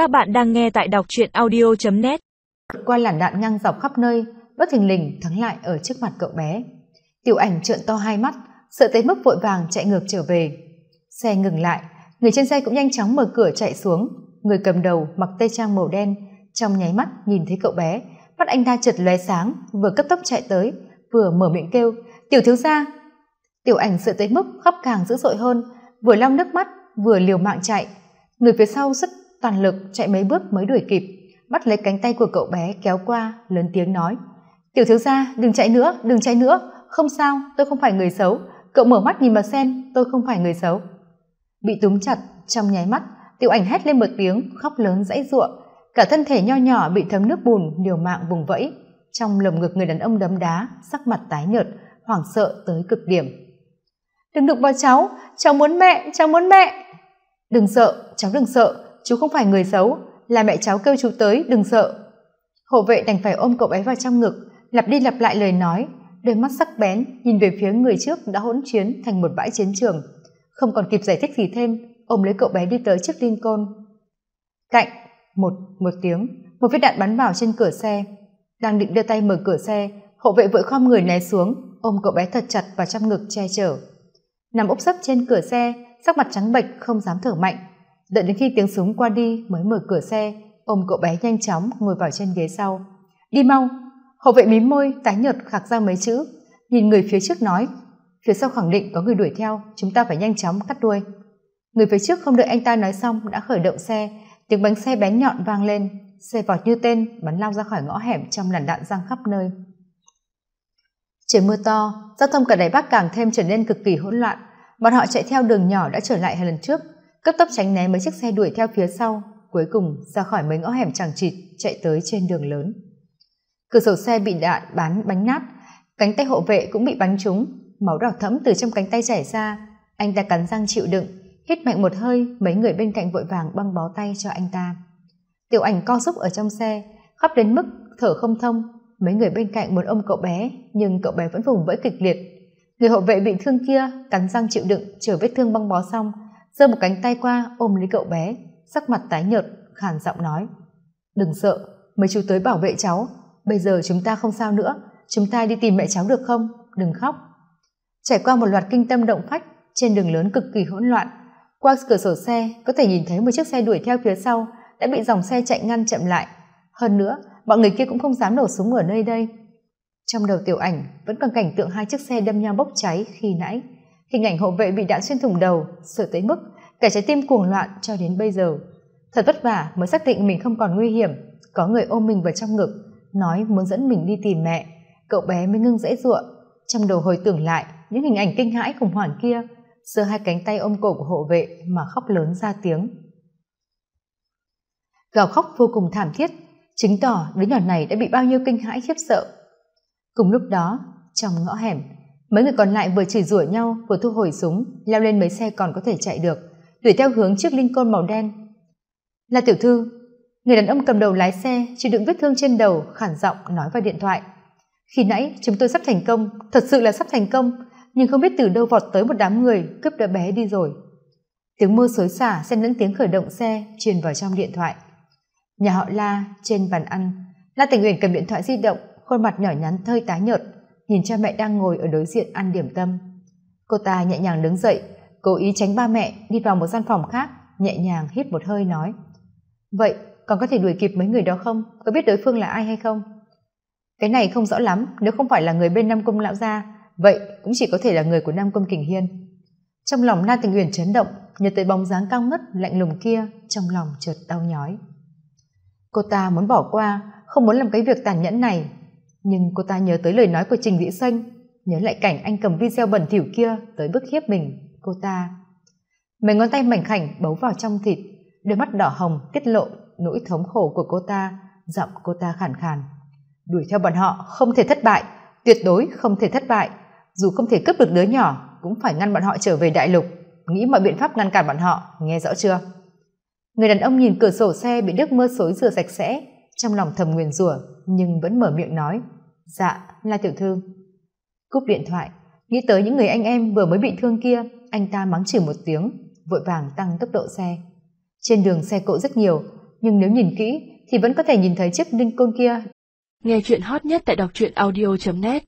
Các bạn đang nghe tại đọc truyện audio.net Qua làn đạn ngang dọc khắp nơi, bất thình lình thắng lại ở trước mặt cậu bé. Tiểu ảnh trợn to hai mắt, sợ tới mức vội vàng chạy ngược trở về. Xe ngừng lại, người trên xe cũng nhanh chóng mở cửa chạy xuống. Người cầm đầu mặc tây trang màu đen, trong nháy mắt nhìn thấy cậu bé, mắt anh ta chợt lóe sáng, vừa cấp tốc chạy tới, vừa mở miệng kêu, tiểu thiếu gia. Tiểu ảnh sợ tới mức khóc càng dữ dội hơn, vừa lau nước mắt, vừa liều mạng chạy. Người phía sau rất toàn lực chạy mấy bước mới đuổi kịp, bắt lấy cánh tay của cậu bé kéo qua, lớn tiếng nói, tiểu thiếu gia, đừng chạy nữa, đừng chạy nữa, không sao, tôi không phải người xấu, cậu mở mắt nhìn mà xem, tôi không phải người xấu. Bị túm chặt, trong nháy mắt, tiểu ảnh hét lên một tiếng, khóc lớn dãy ruộng, cả thân thể nho nhỏ bị thấm nước bùn liều mạng vùng vẫy trong lồng ngực người đàn ông đấm đá sắc mặt tái nhợt hoảng sợ tới cực điểm đừng đụng vào cháu cháu muốn mẹ cháu muốn mẹ đừng sợ cháu đừng sợ chú không phải người xấu, là mẹ cháu kêu chú tới, đừng sợ. Hộ vệ đành phải ôm cậu bé vào trong ngực, lặp đi lặp lại lời nói, đôi mắt sắc bén nhìn về phía người trước đã hỗn chiến thành một bãi chiến trường. Không còn kịp giải thích gì thêm, ôm lấy cậu bé đi tới trước lincoln. Cạnh, một một tiếng, một viên đạn bắn vào trên cửa xe. Đang định đưa tay mở cửa xe, hộ vệ vội khom người né xuống, ôm cậu bé thật chặt vào trong ngực che chở. Nằm úp sấp trên cửa xe, sắc mặt trắng bệch, không dám thở mạnh đợi đến khi tiếng súng qua đi mới mở cửa xe, ôm cậu bé nhanh chóng ngồi vào trên ghế sau. Đi mau. Hậu vệ mím môi, tái nhợt khạc ra mấy chữ, nhìn người phía trước nói, phía sau khẳng định có người đuổi theo, chúng ta phải nhanh chóng cắt đuôi. Người phía trước không đợi anh ta nói xong đã khởi động xe, tiếng bánh xe bén nhọn vang lên, xe vọt như tên bắn lao ra khỏi ngõ hẻm trong làn đạn giang khắp nơi. Trời mưa to, giao thông cả đài bắc càng thêm trở nên cực kỳ hỗn loạn. Bọn họ chạy theo đường nhỏ đã trở lại hai lần trước cấp tốc tránh né mấy chiếc xe đuổi theo phía sau, cuối cùng ra khỏi mấy ngõ hẻm chẳng chịt, chạy tới trên đường lớn. Cửa sổ xe bị đạn bắn bánh nát, cánh tay hộ vệ cũng bị bắn trúng, máu đỏ thẫm từ trong cánh tay chảy ra. Anh ta cắn răng chịu đựng, hít mạnh một hơi, mấy người bên cạnh vội vàng băng bó tay cho anh ta. Tiểu ảnh co giúp ở trong xe, khóc đến mức thở không thông. Mấy người bên cạnh muốn ôm cậu bé, nhưng cậu bé vẫn vùng vẫy kịch liệt. Người hộ vệ bị thương kia cắn răng chịu đựng, chờ vết thương băng bó xong giơ một cánh tay qua ôm lấy cậu bé, sắc mặt tái nhợt, khàn giọng nói. Đừng sợ, mấy chú tới bảo vệ cháu. Bây giờ chúng ta không sao nữa. Chúng ta đi tìm mẹ cháu được không? Đừng khóc. Trải qua một loạt kinh tâm động phách, trên đường lớn cực kỳ hỗn loạn. Qua cửa sổ xe, có thể nhìn thấy một chiếc xe đuổi theo phía sau đã bị dòng xe chạy ngăn chậm lại. Hơn nữa bọn người kia cũng không dám nổ súng ở nơi đây. Trong đầu tiểu ảnh vẫn còn cảnh tượng hai chiếc xe đâm nhau bốc cháy khi nãy hình ảnh hộ vệ bị đạn xuyên thủng đầu, sợ tới mức cả trái tim cuồng loạn cho đến bây giờ. Thật vất vả mới xác định mình không còn nguy hiểm, có người ôm mình vào trong ngực, nói muốn dẫn mình đi tìm mẹ. Cậu bé mới ngưng dãy ruộng. Trong đầu hồi tưởng lại những hình ảnh kinh hãi khủng hoảng kia, giơ hai cánh tay ôm cổ của hộ vệ mà khóc lớn ra tiếng. Gào khóc vô cùng thảm thiết, chứng tỏ đứa nhỏ này đã bị bao nhiêu kinh hãi khiếp sợ. Cùng lúc đó, trong ngõ hẻm mấy người còn lại vừa chửi rủa nhau, vừa thu hồi súng, leo lên mấy xe còn có thể chạy được, đuổi theo hướng chiếc linh côn màu đen. Là tiểu thư. Người đàn ông cầm đầu lái xe chịu đựng vết thương trên đầu, khản giọng nói vào điện thoại. Khi nãy chúng tôi sắp thành công, thật sự là sắp thành công, nhưng không biết từ đâu vọt tới một đám người cướp đứa bé đi rồi. Tiếng mưa xối xả xen lẫn tiếng khởi động xe truyền vào trong điện thoại. Nhà họ la trên bàn ăn. La tình uyển cầm điện thoại di động, khuôn mặt nhỏ nhắn thơi tái nhợt nhìn cha mẹ đang ngồi ở đối diện ăn điểm tâm. Cô ta nhẹ nhàng đứng dậy, cố ý tránh ba mẹ đi vào một gian phòng khác, nhẹ nhàng hít một hơi nói, vậy còn có thể đuổi kịp mấy người đó không? Có biết đối phương là ai hay không? Cái này không rõ lắm, nếu không phải là người bên nam cung lão gia, vậy cũng chỉ có thể là người của nam cung kình hiên. Trong lòng na tình uyển chấn động, nhớ tới bóng dáng cao ngất, lạnh lùng kia, trong lòng chợt đau nhói. Cô ta muốn bỏ qua, không muốn làm cái việc tàn nhẫn này nhưng cô ta nhớ tới lời nói của trình vĩ xanh, nhớ lại cảnh anh cầm video bẩn thỉu kia tới bức hiếp mình. Cô ta mấy ngón tay mảnh khảnh bấu vào trong thịt, đôi mắt đỏ hồng tiết lộ nỗi thống khổ của cô ta, giọng cô ta khàn khàn. Đuổi theo bọn họ không thể thất bại, tuyệt đối không thể thất bại. Dù không thể cướp được đứa nhỏ, cũng phải ngăn bọn họ trở về đại lục. Nghĩ mọi biện pháp ngăn cản bọn họ, nghe rõ chưa? Người đàn ông nhìn cửa sổ xe bị nước mưa xối rửa sạch sẽ, trong lòng thầm nguyền rủa nhưng vẫn mở miệng nói dạ là tiểu thư. Cúp điện thoại, nghĩ tới những người anh em vừa mới bị thương kia, anh ta mắng chửi một tiếng, vội vàng tăng tốc độ xe. Trên đường xe cộ rất nhiều, nhưng nếu nhìn kỹ thì vẫn có thể nhìn thấy chiếc linh côn kia. Nghe chuyện hot nhất tại đọc truyện audio net.